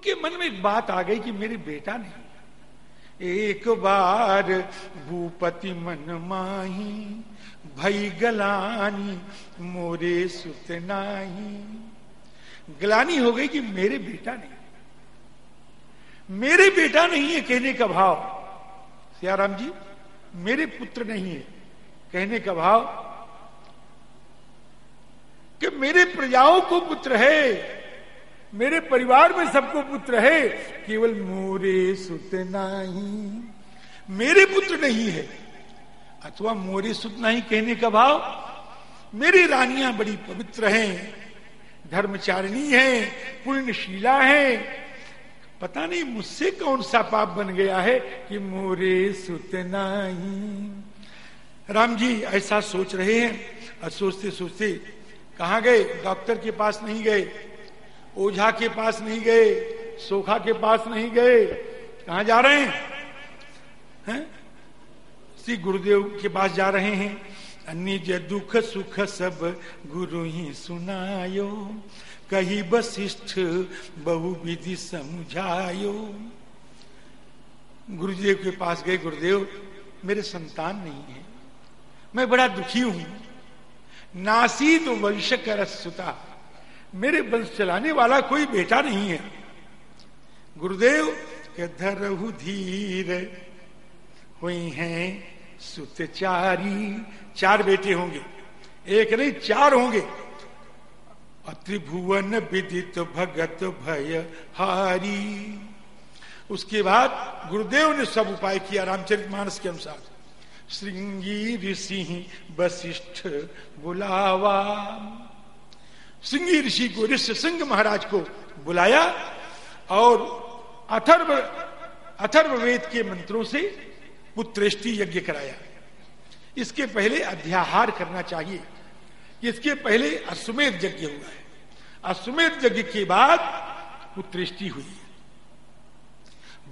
उनके मन में एक बात आ गई कि मेरे बेटा नहीं एक बार भूपति मन माही, भई गलानी, मोरे सुत नाही। गलानी हो गई कि मेरे बेटा नहीं मेरे बेटा नहीं है कहने का भाव। सियाराम जी, मेरे पुत्र नहीं है कहने का भाव कि मेरे प्रजाओं को पुत्र है। मेरे परिवार में सबको पुत्र है, केवल मोरे सुत नहीं। मेरे पुत्र नहीं है, अथवा मोरे सुत नहीं कहने का भाव, मेरी रानियाँ बड़ी पवित्र हैं, धर्मचारिणी हैं, पुण्यशीला हैं। पता नहीं मुझसे कौन सा पाप बन गया है कि मोरे सुत नहीं। राम जी, ऐसा सोच रहे हैं, और सोचते सोचते कहा गए? डॉक्टर के पास नहीं गए। ओझा के पास नहीं गए, सोखा के पास नहीं गए। कहा जा रहे हैं? हैं? श्री गुरुदेव के पास जा रहे हैं। निज दुख सुख सब गुरु ही सुनायो। कही वशिष्ठ बहु विधि समझायो। गुरुदेव के पास गए। गुरुदेव, मेरे संतान नहीं है। मैं बड़ा दुखी हूँ। नासी तो वंश कर सुता मेरे वंश चलाने वाला कोई बेटा नहीं है। गुरुदेव धरहु धीर, हुई हैं सुतचारी। चार बेटे होंगे। एक नहीं, चार होंगे। त्रिभुवन विदित भगत भय हारी। उसके बाद गुरुदेव ने सब उपाय किया रामचरित मानस के अनुसार। श्रृंगी ऋषि वशिष्ठ बुलावा। सिंगी ऋषि को, ऋषि सिंह महाराज को बुलाया और अथर्व अथर्व वेद के मंत्रों से पुत्रेष्टि यज्ञ कराया। इसके पहले अध्याहार करना चाहिए। इसके पहले अश्वमेध यज्ञ हुआ है। अश्वमेध यज्ञ के बाद पुत्रेष्टि हुई।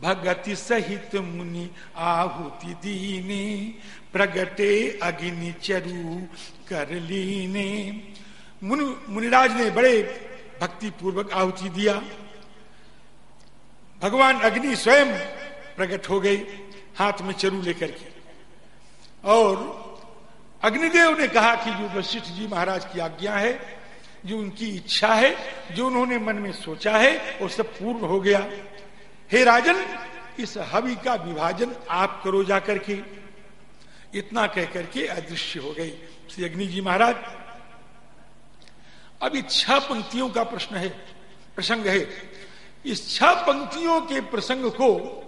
भगति सहित मुनि आहुति दीने, प्रगटे अग्नि चरु कर लीने। मुनि मुनिराज ने बड़े भक्ति पूर्वक आहुति दिया। भगवान अग्नि स्वयं प्रकट हो गए हाथ में चरु लेकर के। और अग्निदेव ने कहा कि जो वशिष्ठ जी महाराज की आज्ञा है, जो उनकी इच्छा है, जो उन्होंने मन में सोचा है, वो सब पूर्ण हो गया। हे राजन, इस हवि का विभाजन आप करो जाकर के। इतना कह करके अदृश्य हो गई। श्री अग्नि जी महाराज अभी छह पंक्तियों का प्रश्न है, प्रसंग है। इस छह पंक्तियों के प्रसंग को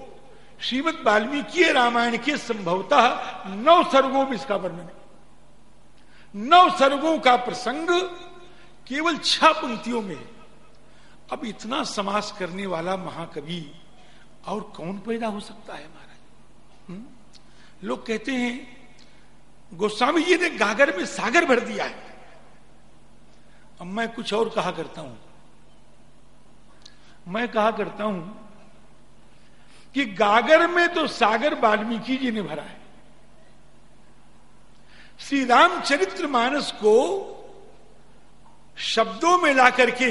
श्रीमद वाल्मीकि रामायण के संभवतः नौ सर्गों में इसका वर्णन है। नौ सर्गों का प्रसंग केवल छह पंक्तियों में अब इतना समास करने वाला महाकवि और कौन पैदा हो सकता है महाराज? हम्म? लोग कहते हैं, गोस्वामी जी ने गागर में सागर भर दिया है। अब मैं कुछ और कहा करता हूँ। मैं कहा करता हूँ कि गागर में तो सागर वाल्मीकि जी ने भरा है। श्री रामचरित्र मानस को शब्दों में ला करके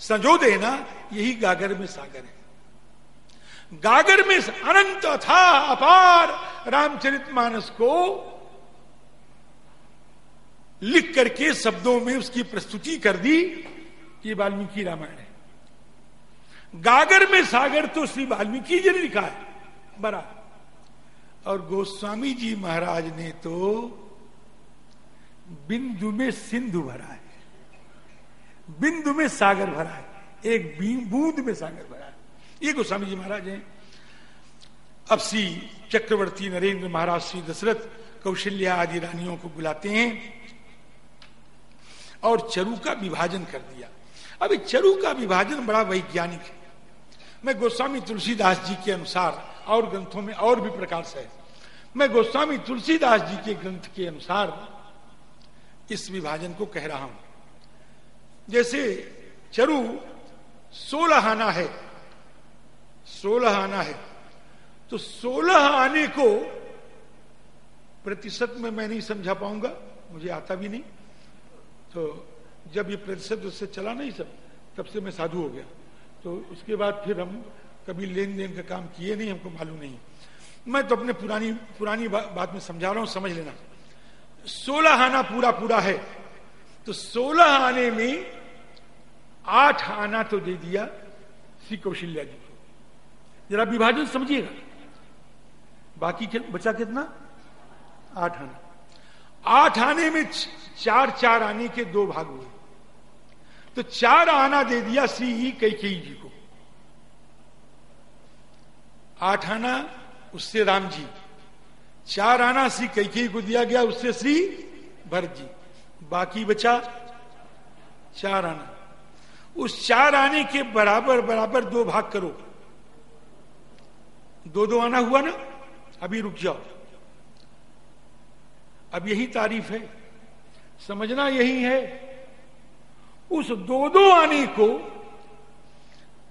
संजो देना, यही गागर में सागर है। गागर में अनंत था, अपार रामचरित मानस को लिख करके शब्दों में उसकी प्रस्तुति कर दी कि वाल्मीकि रामायण है। गागर में सागर तो श्री वाल्मीकि जी ने लिखा है। बरा। और गोस्वामी जी महाराज ने तो बिंदु में सिंधु भरा है। बिंदु में सागर भरा है। एक बूंद में सागर भरा है। ये गोस्वामी जी महाराज हैं। अब श्री चक्रवर्ती नरेंद्र महाराज श्री दशरथ कौशल्या आदि रानियों को बुलाते हैं। और चरु का विभाजन कर दिया। अभी चरु का विभाजन बड़ा वैज्ञानिक है। मैं गोस्वामी तुलसीदास जी के अनुसार और ग्रंथों में और भी प्रकार से है। मैं गोस्वामी तुलसीदास जी के ग्रंथ के अनुसार इस विभाजन को कह रहा हूँ। जैसे चरु सोलह आना है, सोलह आना है तो सोलह आने को प्रतिशत में मैं नहीं समझा पाऊँगा, मुझे आता भी नहीं। तो जब ये प्रतिशत उससे चला नहीं सब तब से मैं साधु हो गया। तो उसके बाद फिर हम कभी लेन देन का काम किए नहीं हमको मालूम नहीं। मैं तो अपने पुरानी पुरानी बा, बात में समझा रहा हूँ समझ लेना। सोलह आना पूरा पूरा है। तो सोलह आने में आठ आना तो दे दिया श्री कौशल्या जी को। जरा विभाजन समझिएगा। बाकी बचा कितना? आठ आना। आठ आने में चार चार आने के दो भाग हुए। तो चार आना दे दिया श्री कैकेयी जी को। आठ आना, उससे राम जी। चार आना श्री कैकेयी को दिया गया, उससे श्री भरत जी। बाकी बचा चार आना। उस चार आने के बराबर बराबर दो भाग करो। दो दो आना हुआ ना? अभी रुक जाओ। अब यही तारीफ़ है। समझना यही है, उस दो दो आने को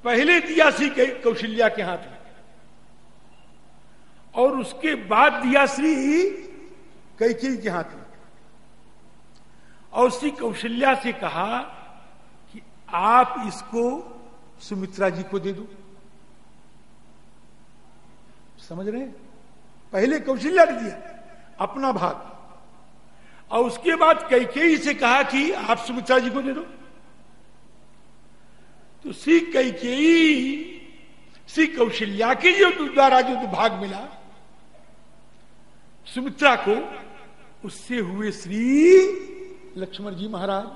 पहले दिया श्री कौशल्या के हाथ में और उसके बाद दिया श्री कैकेयी के हाथ में। और श्री कौशल्या से कहा कि आप इसको सुमित्रा जी को दे दो। समझ रहे हैं? पहले कौशल्या ने दिया, अपना भाग। और उसके बाद कैकेयी से कहा कि आप सुमित्रा जी को दे दो। तो श्री कैकेयी श्री कौशल्या के जो द्वारा जो भाग मिला, सुमित्रा को उससे हुए श्री लक्ष्मण जी महाराज,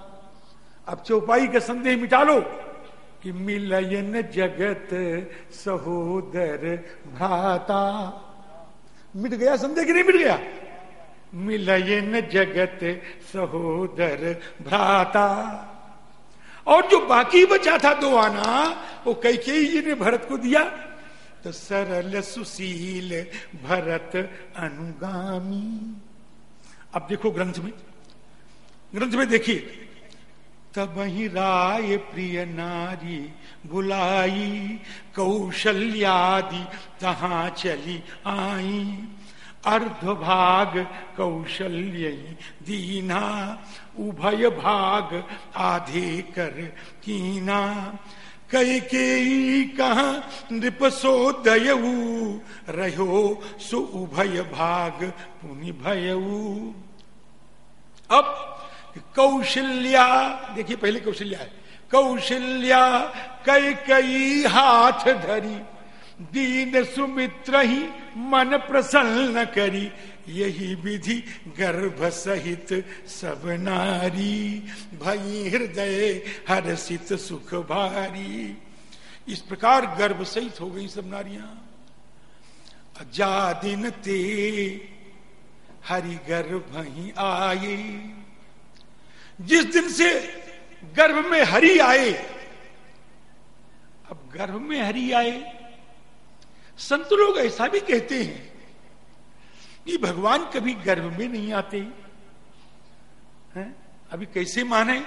अब चौपाई का संदेह मिटा लो कि मिलयन जगत सहोदर भ्राता। मिट गया संदेह कि नहीं मिट गया? मिलयन जगत सहोदर भ्राता। और जो बाकी बचा था दो आना, वो कैकेयी जी ने भरत को दिया। तो सरल सुशील भरत अनुगामी। अब देखो ग्रंथ में। ग्रंथ में देखिए। तब ही राय प्रिय नारी बुलाई, कौशल्यादि तहा चली आई। अर्ध भाग कौशल्य दीना, उभय भाग आधे कर कीना। कई के कहा नृपसो दयऊ रहो सो उभय भाग पुनि भयऊ अब कौशल्या, देखिए पहले कौशल्या है। कौशल्या कई कई हाथ धरी। दीन सुमित्र ही मन प्रसन्न करी। यही विधि गर्भ सहित सब नारी। भई हृदय हर्षित सुख भारी। इस प्रकार गर्भ सहित हो गई सब नारियाँ। जा दिन ते हरि गर्भ ही आए। जिस दिन से गर्भ में हरि आए, अब गर्भ में हरि आए संत लोग ऐसा भी कहते हैं कि भगवान कभी गर्भ में नहीं आते। हैं? अभी कैसे माने?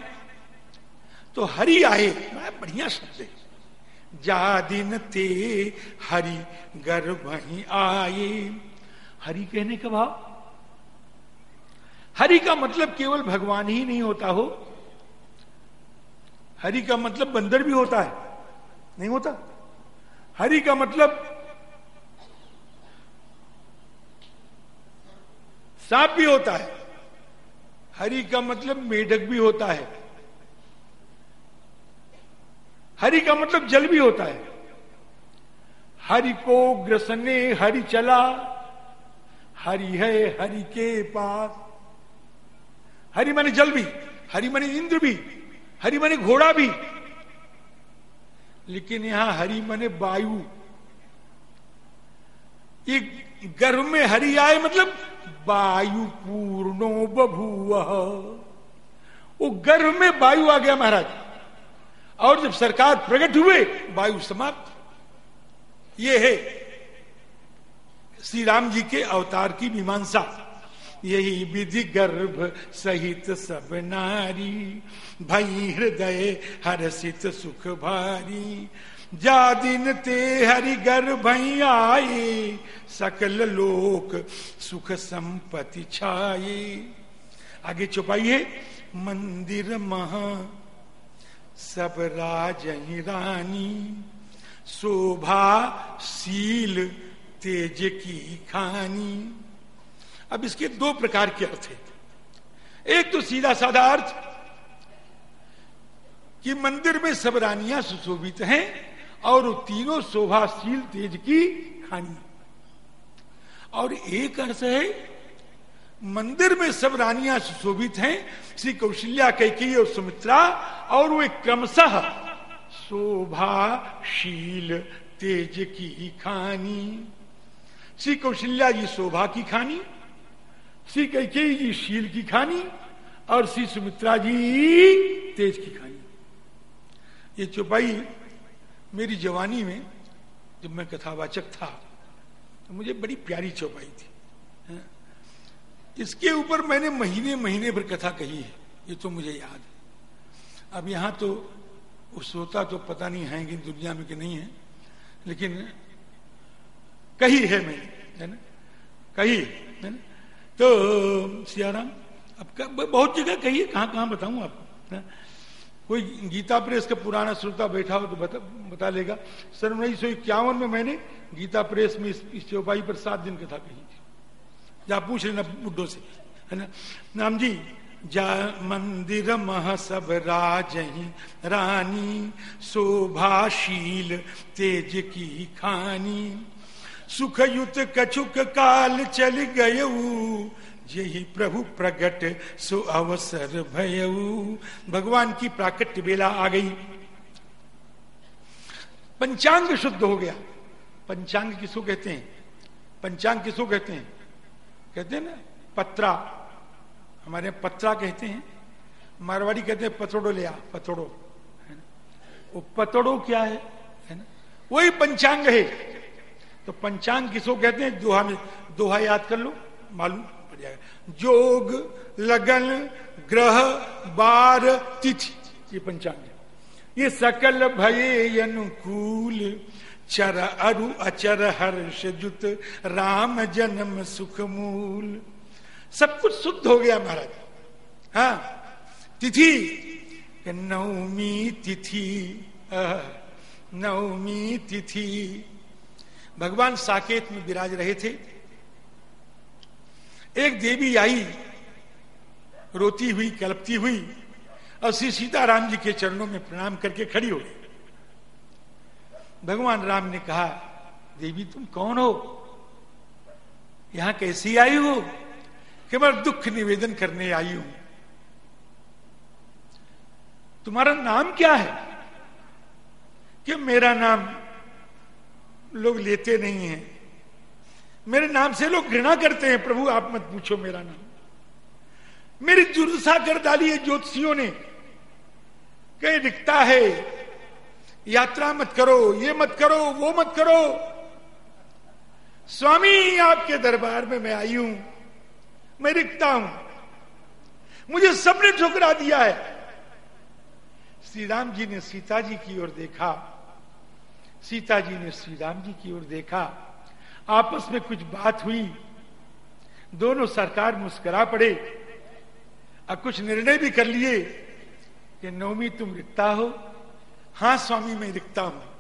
तो हरि आए बढ़िया शब्द है। जा दिन ते हरि गर्भ ही आए। हरि कहने का भाव? हरि का मतलब केवल भगवान ही नहीं होता हो। हरि का मतलब बंदर भी होता है। नहीं होता? हरि का मतलब सांप भी होता है। हरि का मतलब मेढक भी होता है। हरि का मतलब जल भी होता है। हरि को ग्रसने, हरि चला। हरि है, हरि के पास। हरि माने जल भी, हरि माने इंद्र भी, हरि माने घोड़ा भी। लेकिन यहाँ हरि माने वायु। ये गर्भ में हरि आए मतलब वायु पूर्णो बभूव। वो गर्भ में वायु आ गया महाराज। और जब सरकार प्रकट हुए, वायु समाप्त। ये है श्री राम जी के अवतार की मीमांसा। यही विधि गर्भ सहित सब नारी, भई हृदय हर्षित सुख भारी। जा दिन ते हरि गर्भ आए सकल लोक सुख संपत्ति छाए आगे चुपाइए मंदिर महा, सब राज रानी। शोभा शील तेज की खानी। अब इसके दो प्रकार के अर्थ है। एक तो सीधा साधा अर्थ कि मंदिर में सब रानियाँ सुशोभित हैं और तीनों शोभाशील तेज की खानी। और एक अर्थ है, मंदिर में सब रानियाँ सुशोभित हैं, श्री कौशल्या कैकी और सुमित्रा, और वे क्रमशः शोभाशील तेज की खानी। श्री कौशल्या जी शोभा की खानी, श्री कैके जी शील की खानी, और श्री सुमित्रा जी तेज की खानी। ये चौपाई मेरी जवानी में जब मैं कथावाचक था तो मुझे बड़ी प्यारी चौपाई थी इसके ऊपर मैंने महीने महीने भर कथा कही है, ये तो मुझे याद है। अब यहाँ तो सोता तो पता नहीं है कि दुनिया में कि नहीं है, लेकिन कही है मैंने, है ना? कही है ना? तो सियाराम, अब बहुत जगह कही है कहाँ कहाँ बताऊँ आपको कोई गीता प्रेस का पुराना श्रोता बैठा हो तो बता, बता लेगा। सर उन्नीस सौ इक्यावन में मैंने गीता प्रेस में इस, चौपाई पर सात दिन कथा कही थी। जा पूछ लेना बुढ़ो से है ना? नाम जी जा मंदिर मह सब राज रानी शोभाशील तेज की खानी। सुखयुत कछुक काल चल गय यही प्रभु प्रगट सो अवसर भयऊ। भगवान की प्राकट्य बेला आ गई। पंचांग शुद्ध हो गया। पंचांग किसको कहते हैं? पंचांग किसको कहते हैं? कहते हैं ना, पत्रा। हमारे पत्रा कहते हैं। मारवाड़ी कहते हैं, पतोड़ो लिया पतोड़ो। है ना? वो पतोड़ो क्या है? है ना? वही पंचांग है। तो पंचांग किसको कहते हैं? दोहा में दोहा याद कर लो, मालूम जोग लगन, ग्रह, बार, तिथि, ये पंचांग ये सकल भये अनुकूल, चर अरु अचर हर्ष जुत, राम जन्म सुख मूल। सब कुछ शुद्ध हो गया महाराज। हाँ तिथि, नवमी तिथि नवमी तिथि। भगवान साकेत में विराज रहे थे। एक देवी आई, रोती हुई, कलपती हुई, और श्री सीताराम जी के चरणों में प्रणाम करके खड़ी हो गई। भगवान राम ने कहा, देवी, तुम कौन हो? यहाँ कैसी आई हो? कि मैं दुख निवेदन करने आई हूँ। तुम्हारा नाम क्या है? कि मेरा नाम लोग लेते नहीं हैं? मेरे नाम से लोग घृणा करते हैं, प्रभु, आप मत पूछो मेरा नाम। मेरी दुर्दशा कर डाली है ज्योतिषियों ने। कहीं दिखता है, यात्रा मत करो, ये मत करो, वो मत करो। स्वामी, आपके दरबार में मैं आई हूँ, मैं रिखता हूँ। मुझे सबने ठुकरा दिया है। श्री राम जी ने सीता जी की ओर देखा। सीता जी ने श्री राम जी की ओर देखा। आपस में कुछ बात हुई। दोनों सरकार मुस्कुरा पड़े। और कुछ निर्णय भी कर लिए कि नवमी तुम रिखता हो। हाँ, स्वामी, मैं रिखता हूँ।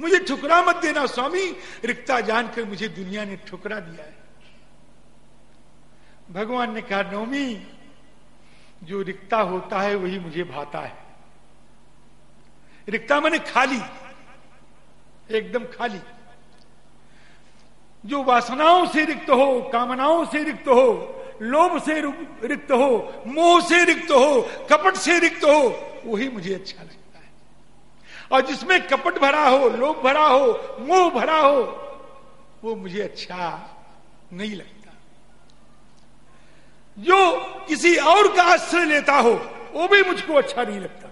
मुझे ठुकरा मत देना, स्वामी। रिक्ता जानकर मुझे दुनिया ने ठुकरा दिया है। भगवान ने कहा नवमी जो रिक्ता होता है, वही मुझे भाता है। रिक्ता मैंने खाली। एकदम खाली। जो वासनाओं से रिक्त हो, कामनाओं से रिक्त हो, लोभ से रिक्त हो, मोह से रिक्त हो, कपट से रिक्त हो, वही मुझे अच्छा लगता है। और जिसमें कपट भरा हो, लोभ भरा हो, मोह भरा हो, वो मुझे अच्छा नहीं लगता। जो किसी और का आश्रय लेता हो, वो भी मुझको अच्छा नहीं लगता।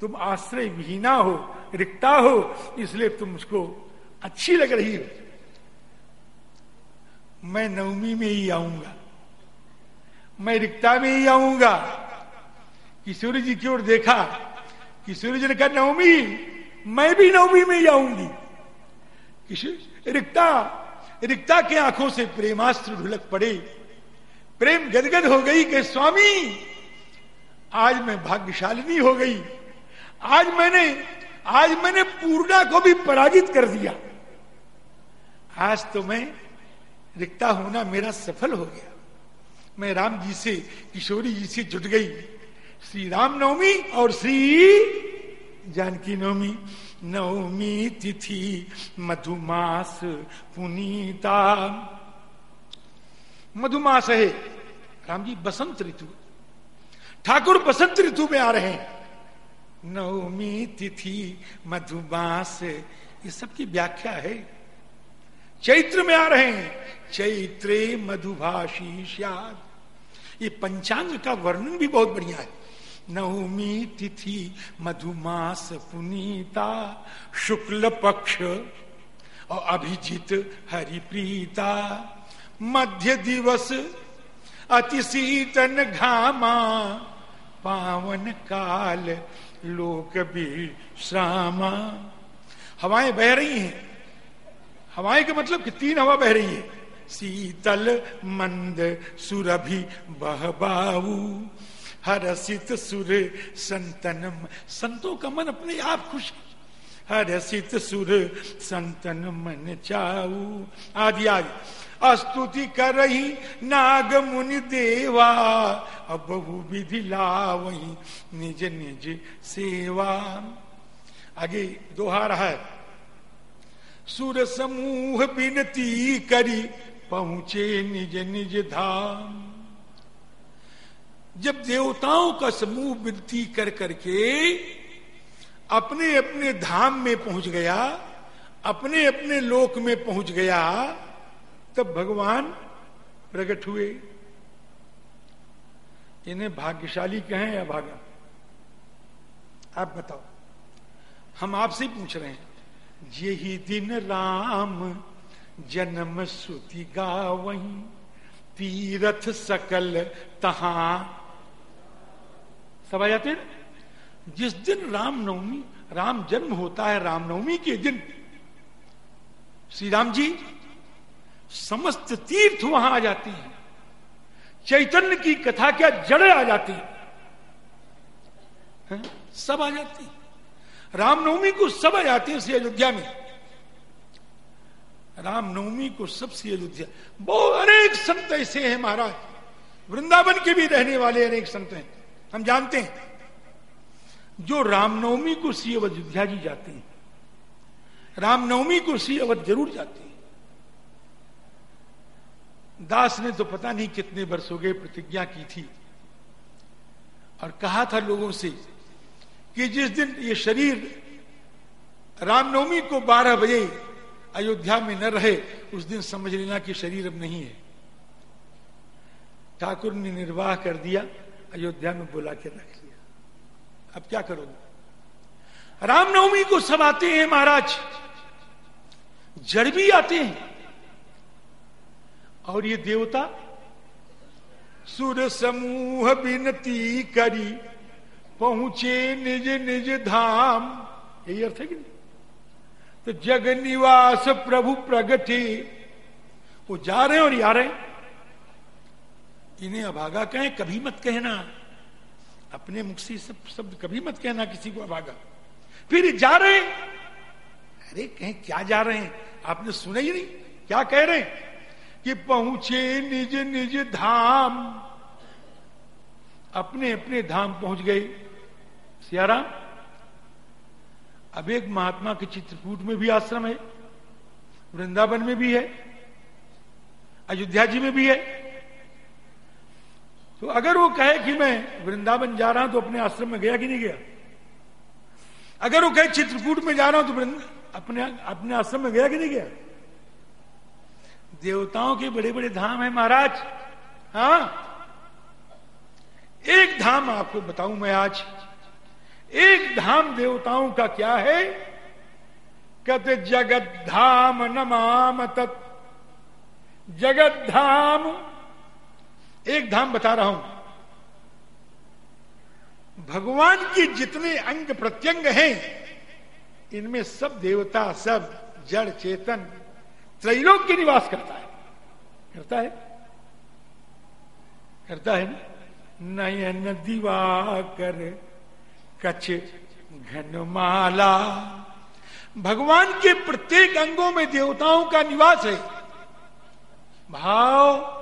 तुम आश्रय विहीना हो, रिक्ता हो, इसलिए तुम मुझको अच्छी लग रही हो। मैं नवमी में ही आऊँगा। मैं रिक्ता में ही आऊँगा। किशोरी जी की ओर देखा किशोरी जी ने कहा, नवमी, मैं भी नवमी में ही आऊँगी। रिक्ता रिक्ता के आँखों से प्रेमास्त्र ढुलक पड़े। प्रेम गदगद हो गई कि स्वामी, आज मैं भाग्यशालिनी हो गई। आज मैंने आज मैंने पूर्णा को भी पराजित कर दिया। आज तो मैं रिक्ता होना मेरा सफल हो गया। मैं राम जी से, किशोरी जी से जुट गई। श्री राम नवमी और श्री जानकी नवमी। नवमी तिथि, मधुमास पुनीता। मधुमास है। राम जी, बसंत ऋतु। ठाकुर, बसंत ऋतु में आ रहे हैं। नवमी तिथि, मधुमास, ये सब की व्याख्या है। चैत्र में आ रहे हैं। चैत्रे मधुभाषी ये पंचांग का वर्णन भी बहुत बढ़िया है। नवमी तिथि, मधुमास पुनीता शुक्ल पक्ष और अभिजीत हरिप्रीता। मध्य दिवस, अतिशीतन घामा, पावन काल लोक भी श्रामा हवाएँ बह रही हैं। हवाएँ का मतलब कि तीन हवा बह रही है। शीतल, मंद, सुरभि, बहबाऊ, हरसित, सुर, संतनम। संतों का मन अपने आप खुश हरसित, सुर, संतन, मन चाऊ। आदि आदि। स्तुति कर रही नाग मुनि देवा, अब विधि लावही निज निज सेवा। आगे दोहा रहा है। सुर समूह बिनती करी, पहुँचे निज निज धाम। जब देवताओं का समूह विनती कर करके अपने अपने धाम में पहुँच गया अपने अपने लोक में पहुँच गया, तब भगवान प्रकट हुए। इन्हें भाग्यशाली कहें या भागा आप बताओ। हम आपसे पूछ रहे हैं। यही दिन राम जन्म श्रुति वही तीरथ सकल तहा। सब आ जाते जिस दिन रामनवमी, राम जन्म होता है रामनवमी के दिन श्री राम जी, समस्त तीर्थ वहाँ आ जाती हैं। चैतन्य की कथा क्या जड़े आ जाती है? सब आ जाती रामनवमी को सब आ जाती है श्री अयोध्या में। रामनवमी को सब सबसे अयोध्या बहुत अनेक संत ऐसे हैं महाराज। वृंदावन के भी रहने वाले अनेक संत हैं। हम जानते हैं। जो रामनवमी को श्री अयोध्या जी जाते हैं। रामनवमी को श्री अवध ज़रूर जाते हैं। दास ने तो पता नहीं कितने वर्ष हो गए प्रतिज्ञा की थी। और कहा था लोगों से कि जिस दिन ये शरीर रामनवमी को 12 बजे अयोध्या में न रहे, उस दिन समझ लेना कि शरीर अब नहीं है। ठाकुर ने निर्वाह कर दिया, अयोध्या में बुला के रख लिया। अब क्या करोगे? रामनवमी को सब आते हैं महाराज। जड़ भी आते हैं। और ये देवता, सुर समूह बिनती करी पहुँचे निज निज धाम। यही अर्थ है कि नहीं? तो जग निवास प्रभु प्रगति, वो जा रहे और आ रहे इन्हें अभागा कहें, कभी मत कहना। अपने मुख से सब शब्द कभी मत कहना किसी को अभागा फिर जा रहे अरे कहें, क्या जा रहे हैं? आपने सुना ही नहीं। क्या कह रहे हैं? कि पहुँचे निज निज धाम। अपने अपने धाम पहुँच गए। सियाराम, अब एक महात्मा के चित्रकूट में भी आश्रम है, वृंदावन में भी है, अयोध्या जी में भी है। तो अगर वो कहे कि मैं वृंदावन जा रहा हूँ तो अपने आश्रम में गया कि नहीं गया? अगर वो कहे चित्रकूट में जा रहा हूँ तो अपने अपने आश्रम में गया कि नहीं गया? देवताओं के बड़े बड़े धाम है महाराज। हाँ? एक धाम आपको बताऊँ मैं आज। एक धाम देवताओं का क्या है? कहते, जगत धाम नमाम तत् जगत धाम, एक धाम बता रहा हूँ। भगवान के जितने अंग प्रत्यंग हैं, इनमें सब देवता, सब जड़ चेतन त्रैलोक के निवास करता है। करता है? करता है नयन दिवाकर कच घनमाला। भगवान के प्रत्येक अंगों में देवताओं का निवास है। भाव,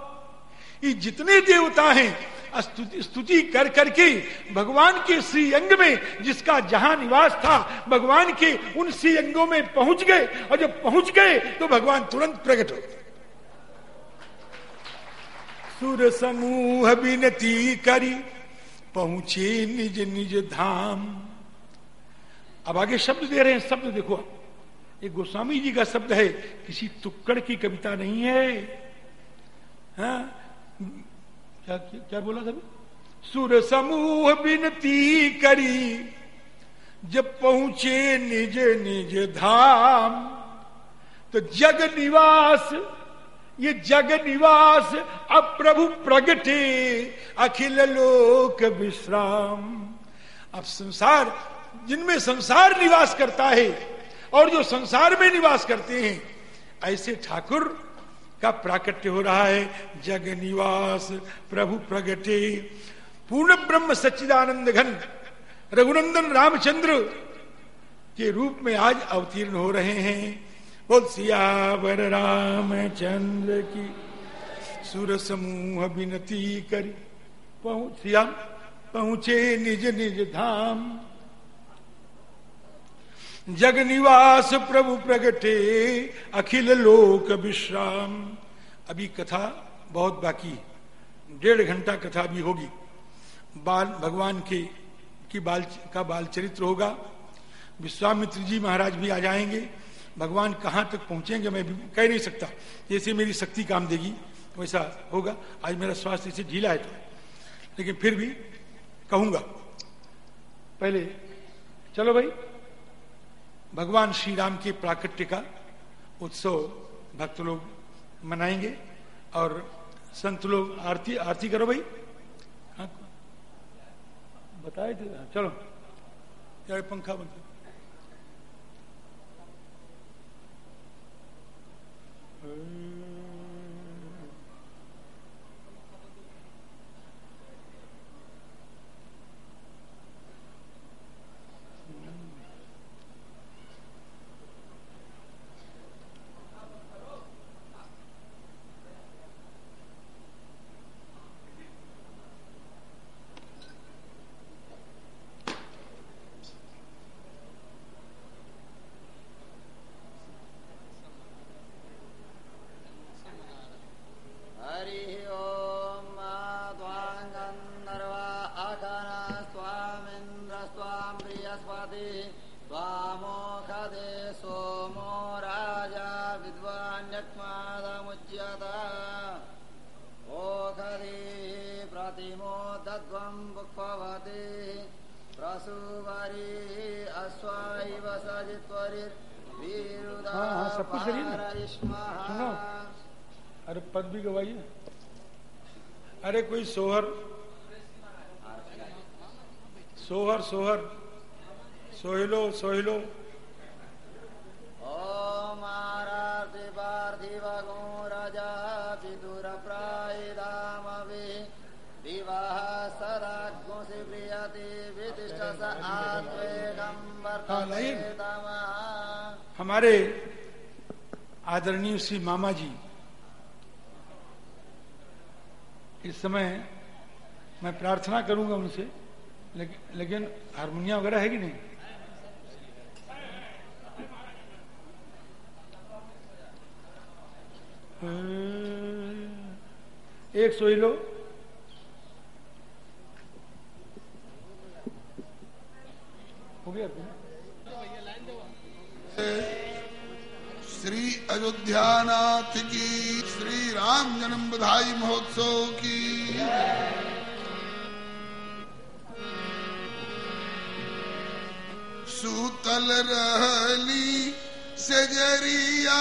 ये जितने देवता हैं स्तुति कर करके भगवान के श्री अंग में जिसका जहाँ निवास था, भगवान के उन श्री अंगों में पहुँच गए और जब पहुँच गए तो भगवान तुरंत प्रकट हो गए। सुर समूह विनती करी पहुँचे निज निज धाम। अब आगे शब्द दे रहे हैं, शब्द देखो। ये गोस्वामी जी का शब्द है, किसी तुक्कड़ की कविता नहीं है। हा? क्या क्या बोला था? सुर समूह बिनती करी, जब पहुँचे निज निज धाम तो जग निवास ये जग निवास अब प्रभु प्रगटे, अखिल लोक विश्राम। अब संसार, जिनमें संसार निवास करता है, और जो संसार में निवास करते हैं, ऐसे ठाकुर का प्राकट्य हो रहा है जग निवास प्रभु प्रगटे। पूर्ण ब्रह्म सच्चिदानंद घन, रघुनंदन रामचंद्र के रूप में आज अवतीर्ण हो रहे हैं। बोल सियावर रामचंद्र की सुर समूह विनती करी। पहुंचिया पहुँचे निज निज धाम। जग निवास प्रभु प्रगटे, अखिल लोक विश्राम। अभी कथा बहुत बाकी है। डेढ़ घंटा कथा भी होगी। बाल, भगवान के, की बाल, का बाल चरित्र होगा। विश्वामित्र जी महाराज भी आ जाएँगे। भगवान कहाँ तक पहुँचेंगे मैं कह नहीं सकता। जैसे मेरी शक्ति काम देगी, वैसा होगा। आज मेरा स्वास्थ्य इसे ढीला है तो। लेकिन फिर भी कहूँगा, पहले, चलो भाई, भगवान श्री राम के प्राकट्य का उत्सव भक्त लोग मनाएँगे और संत लोग आरती आरती करो भाई। हाँ बताए थे चलो। यार, पंखा बंद Mm. कोई सोहर? सोहर सोहर। सोहलो सोहलो। राजा विदुर प्रायदामवे विवाह सदाग्नो से प्रियते विदिष्ट स हमारे आदरणीय श्री मामा जी इस समय मैं प्रार्थना करूँगा उनसे लेकिन लेकिन हारमोनिया वगैरह है कि नहीं? एक सोई लो। हो गया श्री अयोध्यानाथ की। श्री राम जन्म बधाई महोत्सव की। सूतल रहली सजरिया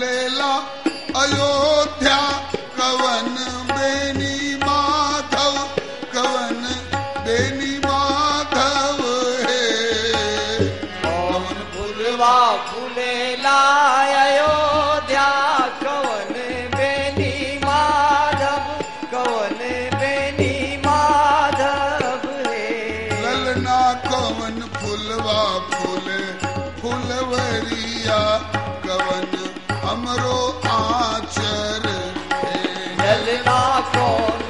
लेला अयोध्या कवन बेनी माधव कवन बेनी माधव हे। कवन फूलवा फूलेला अयोध्या Oh.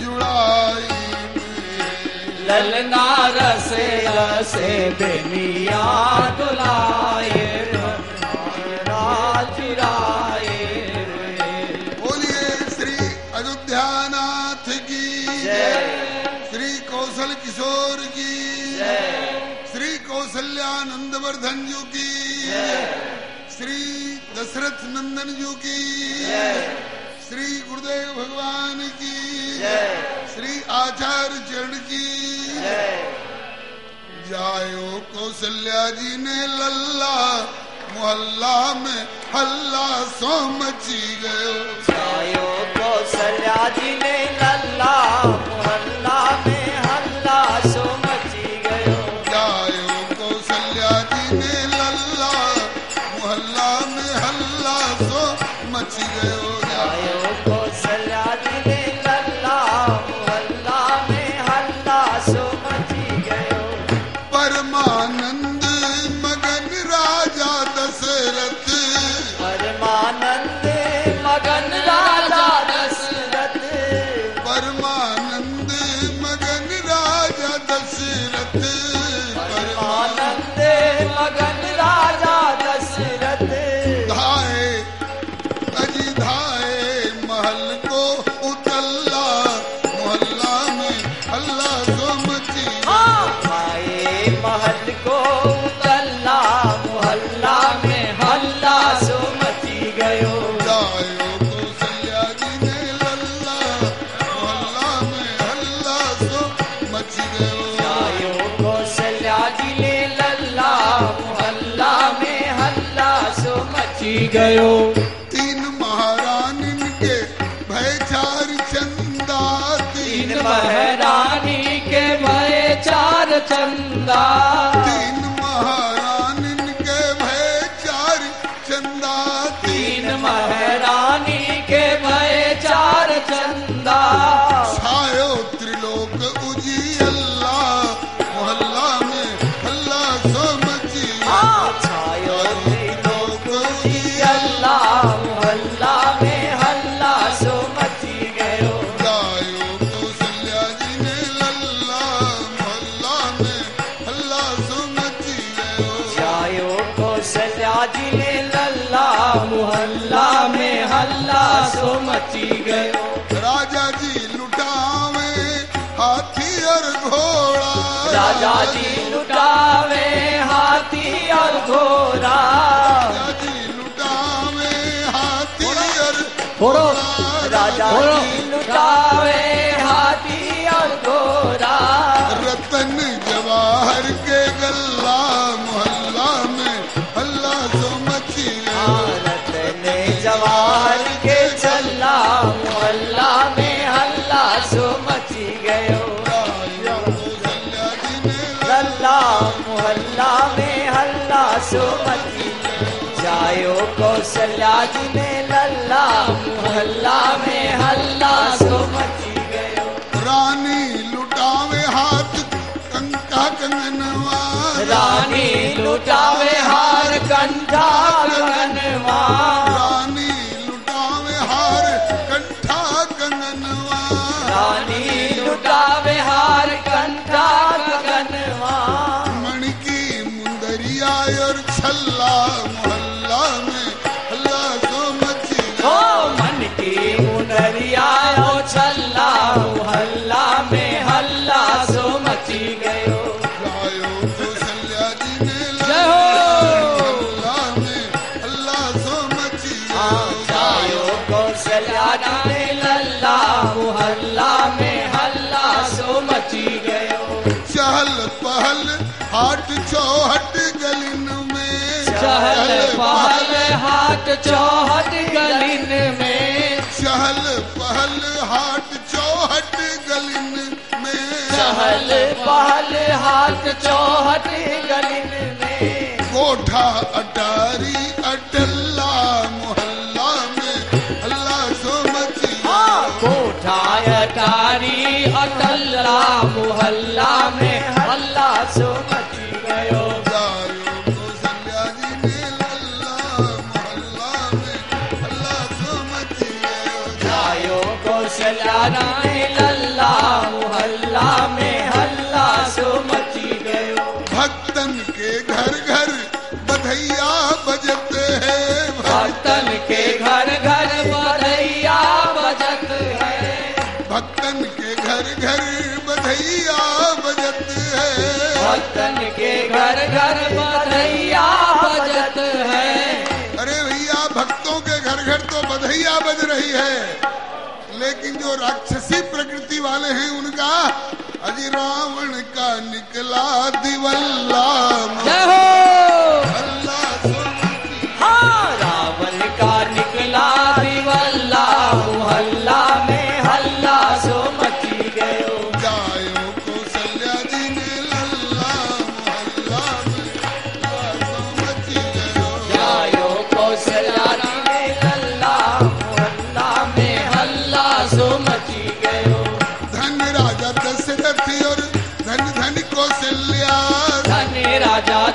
जुड़ाई ललना रसे रसे बेनिया दुलाए श्री अयोध्यानाथ की श्री कौशल किशोर की श्री कौशल्यानंद वर्धन जी की श्री दशरथ नंदन जू की श्री गुरुदेव भगवान की श्री आचार्य चरण की। जायो। कौशल्या जी ने लल्ला मोहल्ला में हल्ला सो मची गयो जायो कौशल्या जी ने लल्ला गयो। तीन महारानी के भय चार चंदा तीन महारानी के भय चार चंदा। जी लुटावे हाथी और घोड़ा। जी लुटावे हाथी और राजा जी लुटावे हाथी और घोड़ा। रतन जवाहर के हल्ला सुमति जायो कौशल्या जी ने लल्ला मोहल्ला में हल्ला सोमती गयो। रानी लुटावे हाथ कंका कंगनवा रानी लुटावे हार कंठा चहल पहल हाट चौहट गलिन में। चहल पहल हाट चौहट गलिन में। चहल पहल हाट चौहट गलिन में। चहल पहल हाट चौहट गलिन में। कोठा अटारी अटल्ला अटल राम मोहल्ला में तो बज रही है। लेकिन जो राक्षसी प्रकृति वाले हैं, उनका अजी रावण का निकला दिवल्ला।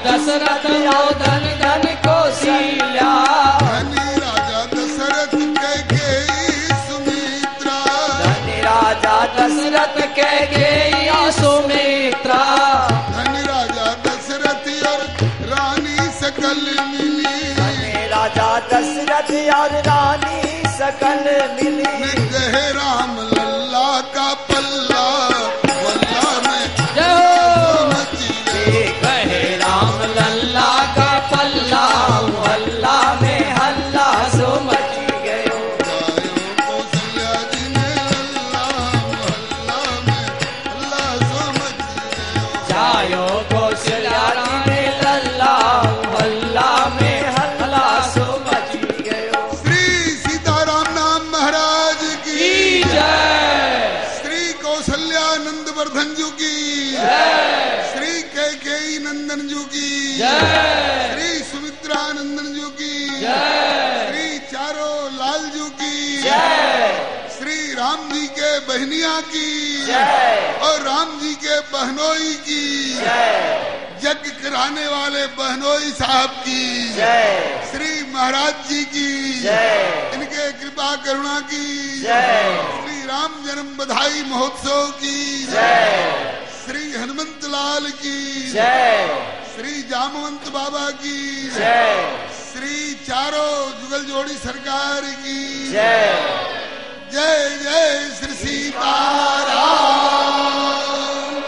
दशरथ यो धन धन कौशल्या धन राजा दशरथ के के सुमित्रा। धन राजा दशरथ के गया सुमित्रा। धन राजा दशरथ और रानी सकल मिली। धन राजा दशरथ और रानी सकल मिली। गहे राम श्री सुमित्रानंदन जी की। श्री चारो लाल जी की। श्री राम जी के बहनिया की। और राम जी के बहनोई की। यज्ञ कराने वाले बहनोई साहब की। श्री महाराज जी की। इनके कृपा करुणा की। श्री राम जन्म बधाई महोत्सव की। श्री हनुमंत लाल की। जय। श्री जामवंत बाबा की। जय। श्री चारों जुगल जोड़ी सरकार की। जय। जय जय श्री सीताराम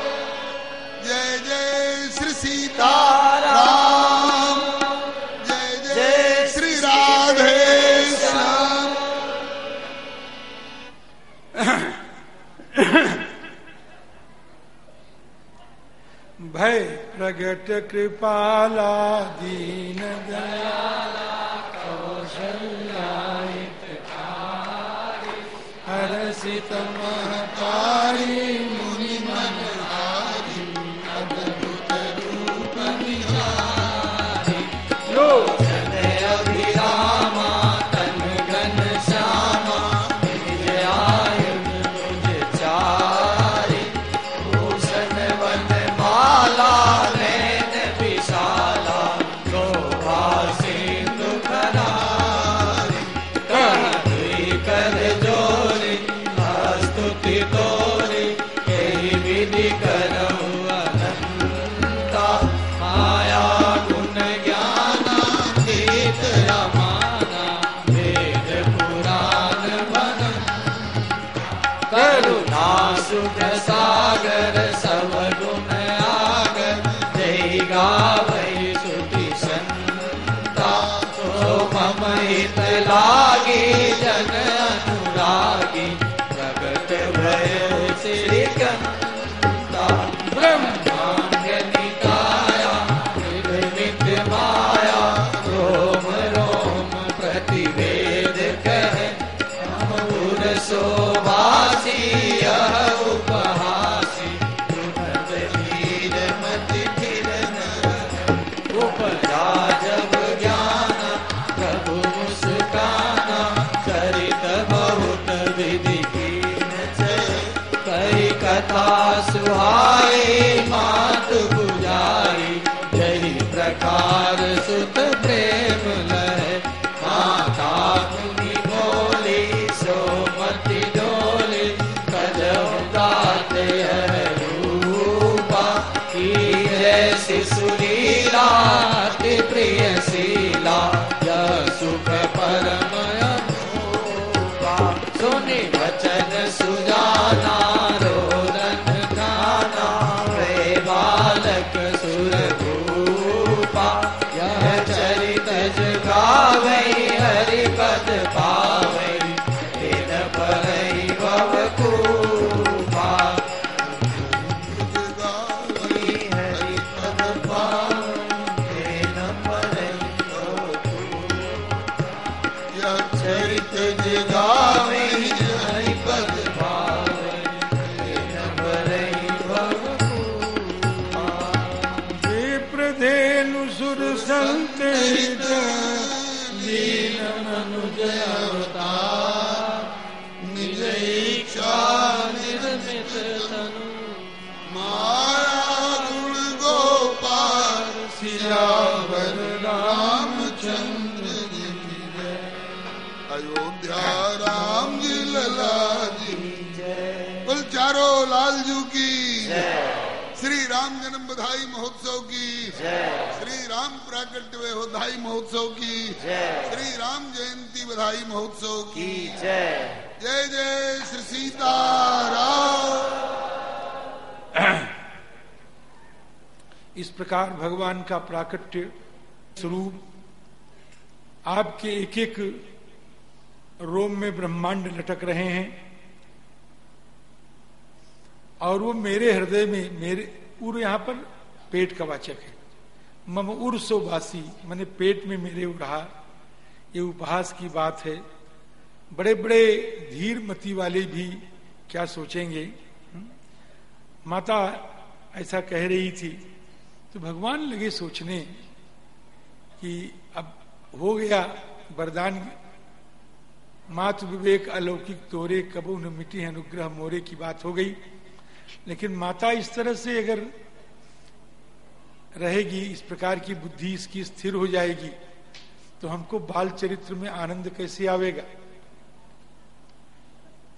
जय जय श्री सीताराम जय जय श्री राधे श्याम। भय। प्रगट कृपाला दीन दयाला हरसित महतारी अयोध्या राम जी लला जी। बोल, चारों लालजू की श्री राम जन्म बधाई महोत्सव की श्री राम प्राकट्य बधाई महोत्सव की श्री राम जयंती बधाई महोत्सव की जय। जय श्री सीताराम। इस प्रकार भगवान का प्राकट्य स्वरूप आपके एक एक रोम में ब्रह्मांड लटक रहे हैं और वो मेरे हृदय में, मेरे, उर यहाँ पर पेट का वाचक है। मम उर सो बासी मैंने पेट में मेरे रहा। ये उपहास की बात है। बड़े बड़े धीर मती वाले भी क्या सोचेंगे? हम्म? माता ऐसा कह रही थी तो भगवान लगे सोचने कि अब हो गया वरदान मातु विवेक अलौकिक तोरे कबू न मिटी अनुग्रह मोरे की बात हो गई। लेकिन माता इस तरह से अगर रहेगी, इस प्रकार की बुद्धि इसकी स्थिर हो जाएगी तो हमको बाल चरित्र में आनंद कैसे आवेगा?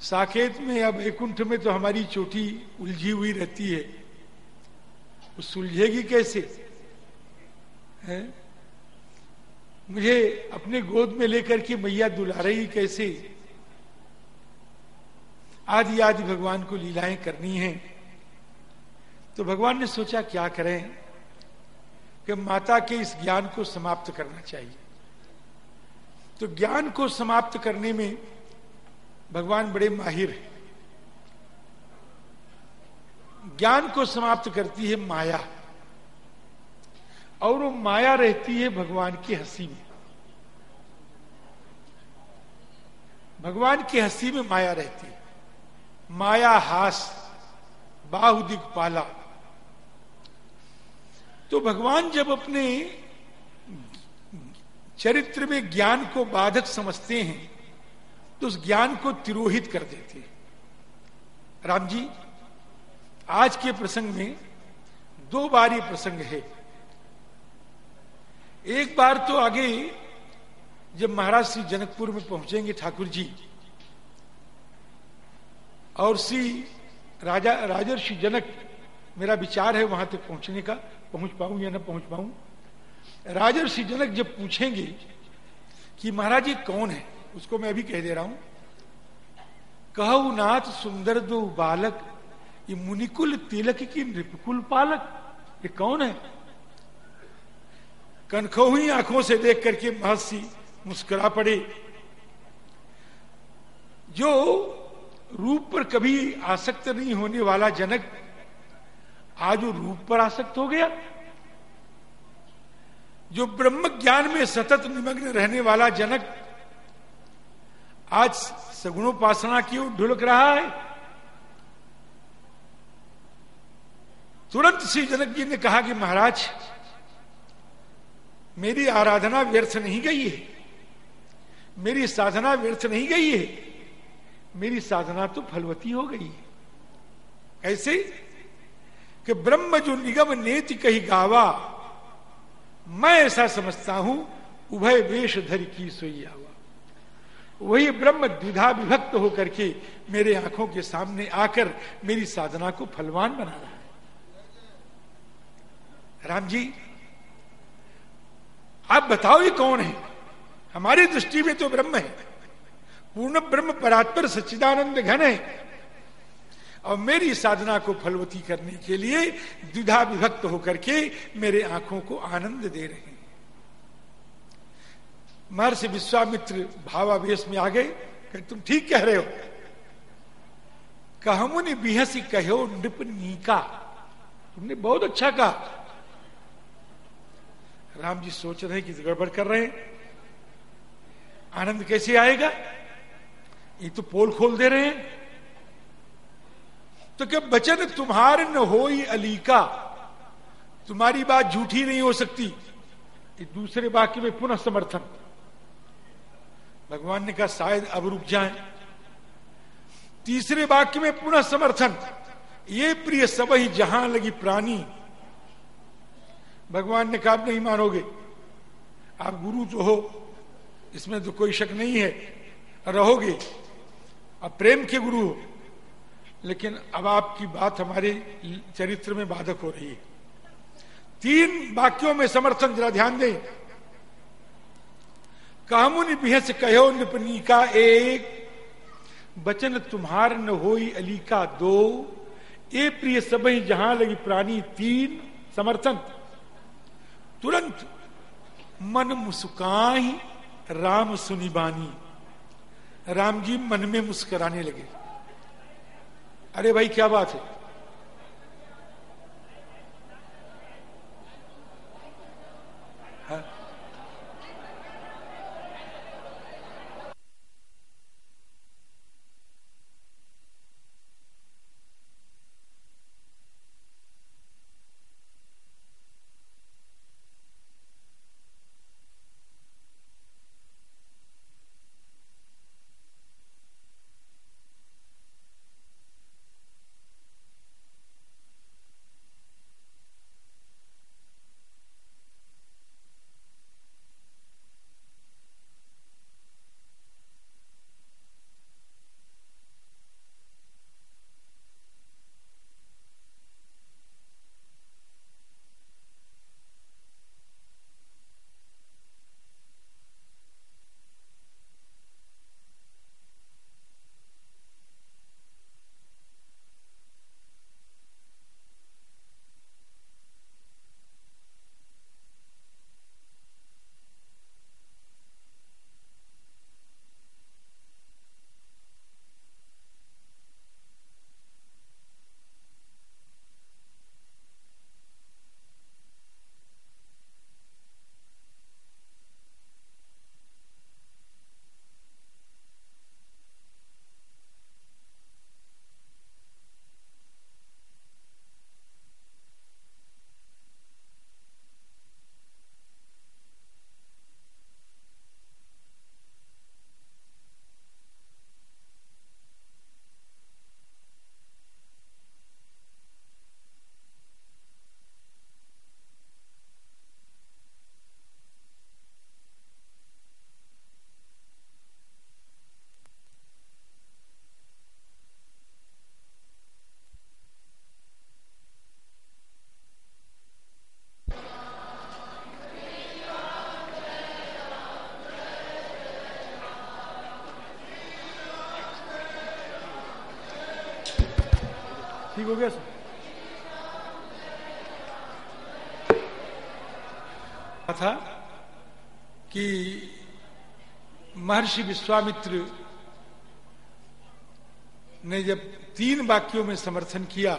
साकेत में या वैकुंठ में तो हमारी चोटी उलझी हुई रहती है। वो सुलझेगी कैसे? है? मुझे अपने गोद में लेकर के मैया दुला रही कैसे? आदि आदि भगवान को लीलाएँ करनी है। तो भगवान ने सोचा, क्या करें? कि माता के इस ज्ञान को समाप्त करना चाहिए। तो ज्ञान को समाप्त करने में भगवान बड़े माहिर हैं। ज्ञान को समाप्त करती है माया। और वो माया रहती है भगवान की हँसी में। भगवान की हँसी में माया रहती है। माया हास, बाहु पाला। तो भगवान जब अपने चरित्र में ज्ञान को बाधक समझते हैं तो उस ज्ञान को तिरोहित कर देते हैं। राम जी, आज के प्रसंग में दो बार ये प्रसंग है। एक बार तो आगे जब महाराज श्री जनकपुर में पहुँचेंगे ठाकुर जी, और श्री राजा, राजर्षि जनक, मेरा विचार है वहाँ तक पहुँचने का, पहुँच पाऊँ या ना पहुँच पाऊँ। राजर्षि जनक जब पूछेंगे कि महाराज ये कौन है, उसको मैं अभी कह दे रहा हूँ। कहु नाथ सुंदर दो बालक, ये मुनिकुल तिलक की नृपकुल पालक, ये कौन है? कनखो ही आँखों से देख करके महर्षि मुस्कुरा पड़े। जो रूप पर कभी आसक्त नहीं होने वाला जनक, आज वो रूप पर आसक्त हो गया। जो ब्रह्म ज्ञान में सतत निमग्न रहने वाला जनक, आज सगुणोपासना की ओर ढुलक रहा है। तुरंत श्री जनक जी ने कहा कि महाराज मेरी आराधना व्यर्थ नहीं गई है। मेरी साधना व्यर्थ नहीं गई है। मेरी साधना तो फलवती हो गई है। कैसे कि ब्रह्म जो निगम नेति कही गावा, मैं ऐसा समझता हूँ, उभय वेश धर की सोई आवा। वही ब्रह्म द्विधा विभक्त होकर के मेरे आँखों के सामने आकर मेरी साधना को फलवान बना रहा है। राम जी आप बताओ ये कौन है? हमारी दृष्टि में तो ब्रह्म है। पूर्ण ब्रह्म परात्पर सच्चिदानंद घन है। और मेरी साधना को फलवती करने के लिए द्विधा विभक्त होकर के मेरे आँखों को आनंद दे रहे हैं। महर्षि विश्वामित्र भावावेश में आ गए कि तुम ठीक कह रहे हो। कहमुनि बिहसी कहो नृप नीका तुमने बहुत अच्छा कहा। राम जी सोच रहे कि गड़बड़ कर रहे हैं। आनंद कैसे आएगा? ये तो पोल खोल दे रहे हैं। तो क्या बचन तुम्हारे न हो अली का तुम्हारी बात झूठी नहीं हो सकती। ये दूसरे वाक्य में पुनः समर्थन। भगवान ने कहा, शायद अब रुक जाए। तीसरे वाक्य में पुनः समर्थन। ये प्रिय सब ही जहाँ लगी प्राणी भगवान ने कहा नहीं मानोगे। आप गुरु तो हो, इसमें तो कोई शक नहीं है। रहोगे। आप प्रेम के गुरु हो। लेकिन अब आपकी बात हमारे चरित्र में बाधक हो रही है। तीन वाक्यों में समर्थन जरा ध्यान दें। कामुनि बिहस कहो निपनी का एक, बचन तुम्हार न हो अली का दो। ए प्रिय सब जहाँ लगी प्राणी तीन। समर्थन। तुरंत मन मुस्काई, राम सुनिबानी राम जी मन में मुस्कराने लगे। अरे भाई, क्या बात है? ठीक हो गया था कि महर्षि विश्वामित्र ने जब तीन वाक्यों में समर्थन किया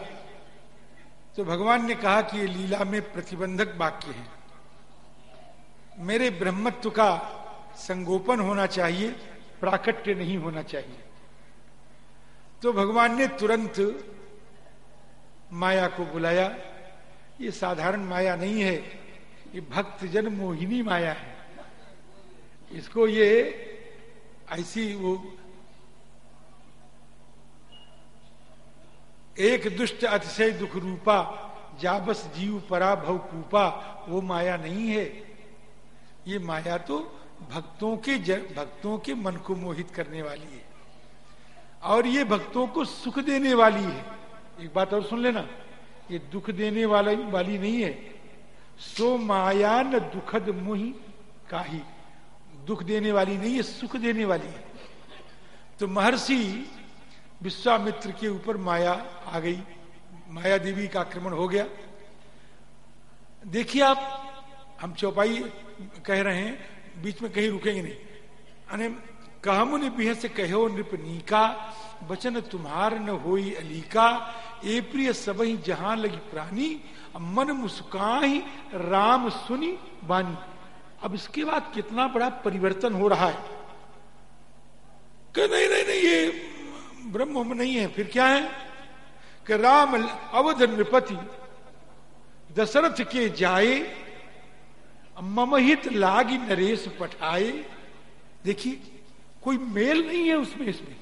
तो भगवान ने कहा कि ये लीला में प्रतिबंधक वाक्य है। मेरे ब्रह्मत्व का संगोपन होना चाहिए, प्राकट्य नहीं होना चाहिए। तो भगवान ने तुरंत माया को बुलाया, ये साधारण माया नहीं है, ये भक्त जन मोहिनी माया है। इसको ये ऐसी वो एक दुष्ट अतिशय दुख रूपा, जाबस जीव परा भव कूपा, वो माया नहीं है। ये माया तो भक्तों के भक्तों के मन को मोहित करने वाली है। और ये भक्तों को सुख देने वाली है। एक बात और सुन लेना, ये दुख देने वाला, वाली नहीं है। सो माया न दुखद मुही काही। दुख देने वाली नहीं है, सुख देने वाली है। तो महर्षि विश्वामित्र के ऊपर माया आ गई। माया देवी का आक्रमण हो गया। देखिए आप, हम चौपाई कह रहे हैं, बीच में कहीं रुकेंगे नहीं। कहमुनि बिह से कहो नृपनीका बचन तुम्हार न होई अलीका। ए प्रिय सबही जहाँ लगी प्राणी मन मुस्काही, राम सुनी बानी। अब इसके बाद कितना बड़ा परिवर्तन हो रहा है। कि नहीं नहीं नहीं, ये ब्रह्म नहीं है, फिर क्या है? कि राम अवध नृपति, दशरथ के जाए ममहित लागी नरेश पठाए। देखिए कोई मेल नहीं है उसमें इसमें।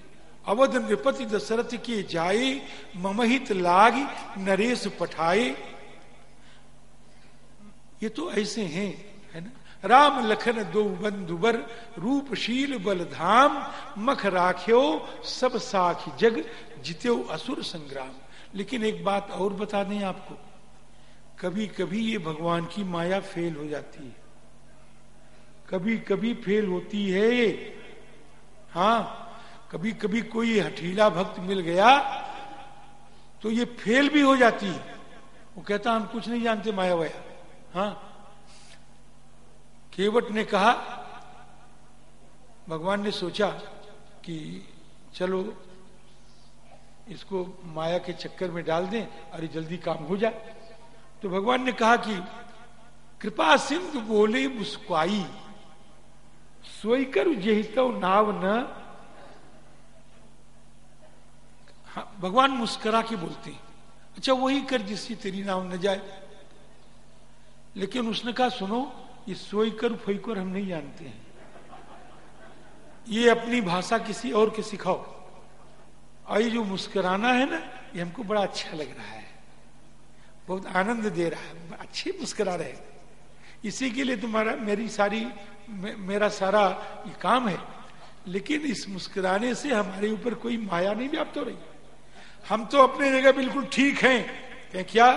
अवध नृपति दशरथ के जाए, ममहित लाग, नरेश पठाए। ये तो ऐसे हैं, है ना? राम लखन दो बंधुबर रूपशील बल धाम मख राख्यो, सब साख जग, जित्यो असुर संग्राम। लेकिन एक बात और बता दें आपको कभी कभी ये भगवान की माया फेल हो जाती है। कभी कभी फेल होती है ये हाँ कभी कभी कोई हठीला भक्त मिल गया तो ये फेल भी हो जाती है। वो कहता, हम कुछ नहीं जानते, माया वया हाँ। केवट ने कहा, भगवान ने सोचा कि चलो, इसको माया के चक्कर में डाल दें, अरे जल्दी काम हो जाए। तो भगवान ने कहा कि, कृपा सिंधु बोले मुस्कुआई तो नाव न। हाँ, भगवान मुस्करा के बोलते हैं अच्छा वही कर जिससे तेरी नाव न जाए। लेकिन उसने कहा सुनो ये सोई कर फोई कर हम नहीं जानते हैं। ये अपनी भाषा किसी और के सिखाओ। और जो मुस्कुराना है ना ये हमको बड़ा अच्छा लग रहा है। बहुत आनंद दे रहा है अच्छे मुस्कुरा रहे इसी के लिए तुम्हारा मेरी सारी मे, मेरा सारा ये काम है। लेकिन इस मुस्कुराने से हमारे ऊपर कोई माया नहीं व्याप्त हो रही। हम तो अपने जगह बिल्कुल ठीक हैं। क्या?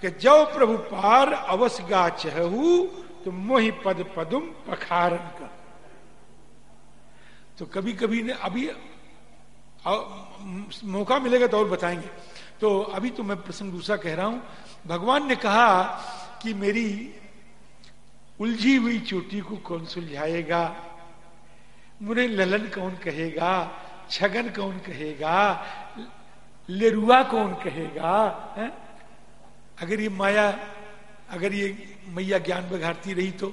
कि जब प्रभु पार अवश्य गा चहू तो मोहि पद पदुम पखारन कर। तो कभी कभी ने अभी मौका मिलेगा तो और बताएँगे। तो अभी तो मैं प्रसंग दूसरा कह रहा हूँ। भगवान ने कहा कि मेरी उलझी हुई चोटी को कौन सुलझाएगा? मुझे ललन कौन कहेगा? छगन कौन कहेगा? लेरुआ कौन कहेगा? है? अगर ये माया अगर ये मैया ज्ञान बघारती रही तो,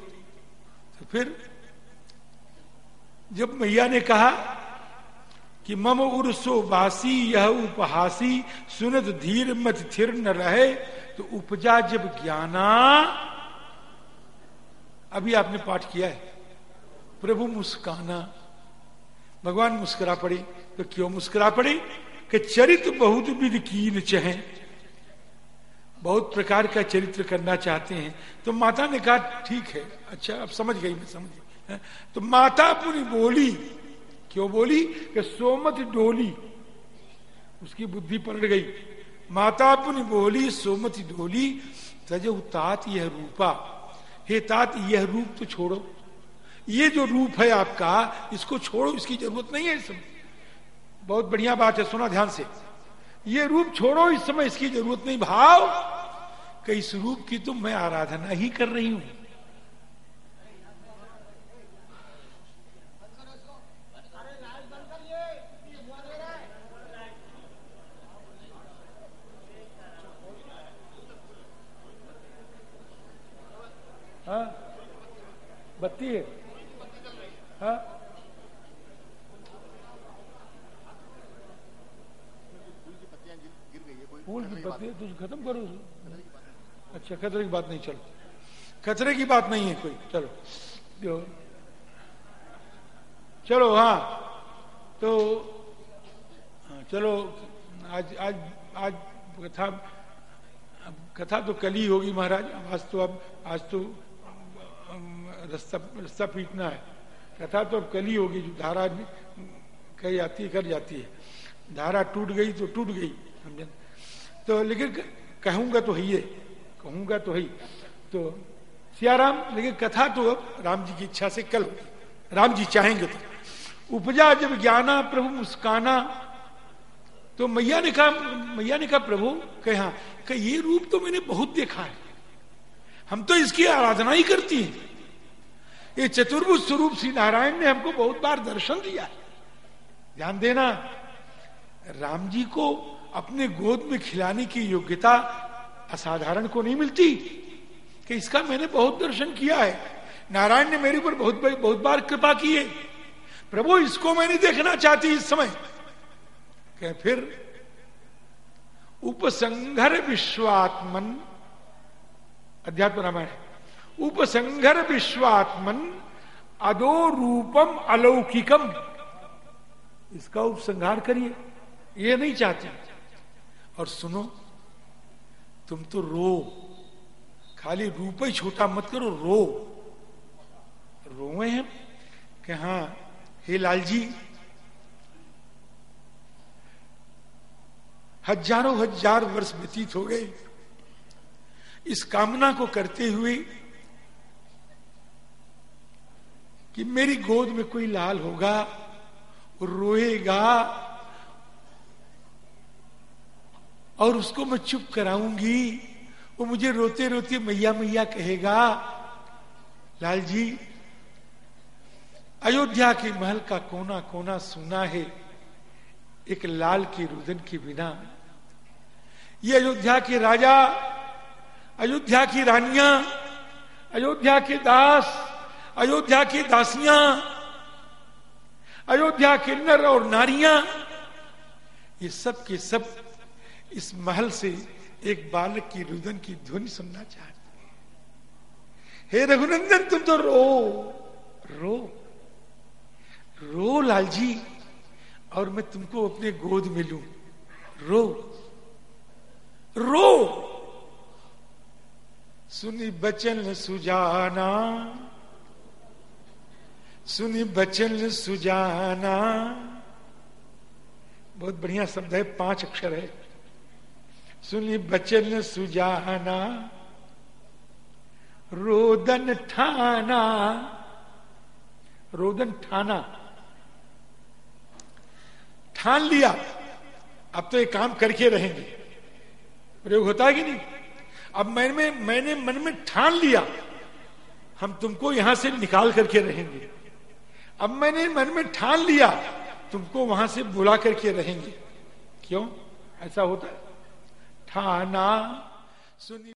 तो फिर जब मैया ने कहा कि मम उर्सो बासी यह उपहासी सुनत धीर मत थिर न रहे तो उपजा जब ज्ञाना अभी आपने पाठ किया है। प्रभु मुस्काना। भगवान मुस्कुरा पड़े तो क्यों मुस्कुरा पड़े? कि चरित्र बहुत विध कीन चहे। बहुत प्रकार का चरित्र करना चाहते हैं। तो माता ने कहा, ठीक है अच्छा अब समझ गई मैं, समझ गई तो माता पूरी बोली, क्यों बोली? कि सोमत डोली। उसकी बुद्धि पलट गई। माता पुनि बोली, सोमति डोली, तजो तात यह रूपा। हे तात, यह रूप तो छोड़ो। ये जो रूप है आपका, इसको छोड़ो, इसकी ज़रूरत नहीं है इस समय। बहुत बढ़िया बात है, सुना ध्यान से। ये रूप छोड़ो इस समय, इसकी ज़रूरत नहीं। भाव, कि इस रूप की तो मैं आराधना ही कर रही हूँ। हाँ? बत्ती है। हाँ? फूल की पत्ती है तुझ खत्म करो? अच्छा खतरे की बात नहीं चलो। खतरे की बात नहीं है कोई। चलो। जो चलो हाँ। तो हाँ, चलो आज आज आज कथा कथा तो कल ही होगी महाराज। आज तो अब आज तो रास्ता रास्ता पीटना है। कथा तो अब कल होगी, जो धारा कही जाती है कर जाती है। धारा टूट गई तो टूट गई, समझे? तो लेकिन कहूँगा तो है कहूँगा तो है तो सियाराम, लेकिन कथा तो अब राम जी की इच्छा से कल राम जी चाहेंगे तो। उपजा जब ज्ञाना प्रभु मुस्काना तो मैया ने कहा, मैया ने कहा, प्रभु, कहे हाँ ये रूप तो मैंने बहुत देखा है। हम तो इसकी आराधना ही करती हैं। ये चतुर्भुज स्वरूप श्री नारायण ने हमको बहुत बार दर्शन दिया ध्यान देना, राम जी को अपने गोद में खिलाने की योग्यता असाधारण को नहीं मिलती, कि इसका मैंने बहुत दर्शन किया है। नारायण ने मेरे ऊपर बहुत बहुत बार कृपा की है। प्रभु, इसको मैं नहीं देखना चाहती इस समय। कह फिर उपसंघर विश्वात्मन, अध्यात्म रामायण। उपसंघर विश्वात्मन अदो रूपम अलौकिकम। इसका उपसंहार करिए। ये नहीं चाहते। और सुनो, तुम तो रो। खाली रूप ही छोटा मत करो, रो। रोए हम कि हाँ हे लाल जी हज़ारों हज़ार वर्ष व्यतीत हो गए। इस कामना को करते हुए कि मेरी गोद में कोई लाल होगा रोएगा और उसको मैं चुप कराऊँगी, वो मुझे रोते रोते मैया मैया कहेगा, लाल जी, अयोध्या के महल का कोना कोना सुना है एक लाल के रुदन के बिना। ये अयोध्या के राजा, अयोध्या की रानियाँ, अयोध्या के दास अयोध्या की दासियाँ, अयोध्या के नर और नारियाँ, ये सब के सब इस महल से एक बालक की रुदन की ध्वनि सुनना चाहते हैं। हे रघुनंदन, तुम तो रो रो रो लाल जी और मैं तुमको अपने गोद में लू। रो रो। सुनी बचन सुजाना सुनी बचन सुजाना। बहुत बढ़िया शब्द है, पाँच अक्षर है। सुनी बचन सुजाना, रोदन ठाना। रोदन ठाना। ठान लिया, अब तो ये काम करके रहेंगे। प्रयोग होता है कि नहीं? अब मैंने मैंने मन में ठान लिया, हम तुमको यहाँ से निकाल करके रहेंगे। अब मैंने मन में ठान लिया, तुमको वहाँ से बुला करके रहेंगे। क्यों? ऐसा होता है? ठाना, सुनी